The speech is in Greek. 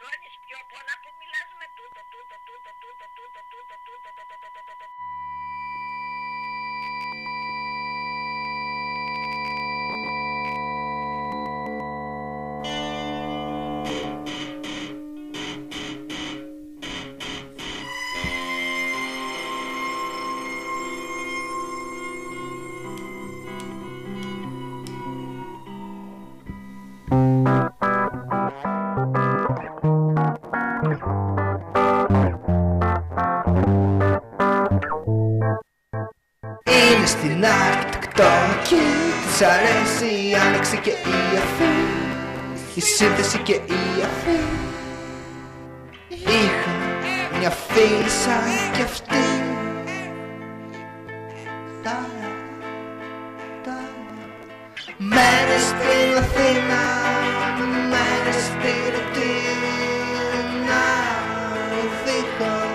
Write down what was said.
πληρώνεις πιο πολλά που μιλάς με τούτο, τούτο, τούτο, τούτο, τούτο, τούτο, τούτο, τούτο, τούτο, τούτο, στην Αρκτική Της αρέσει η άνοιξη και η αφή. Η σύνθεση και η αφή. Είχα μια φύσα κι αυτή. Τάρα, τάρα Μέρες στην Αθήνα Μέρες στη Ρωτίνα Δίχως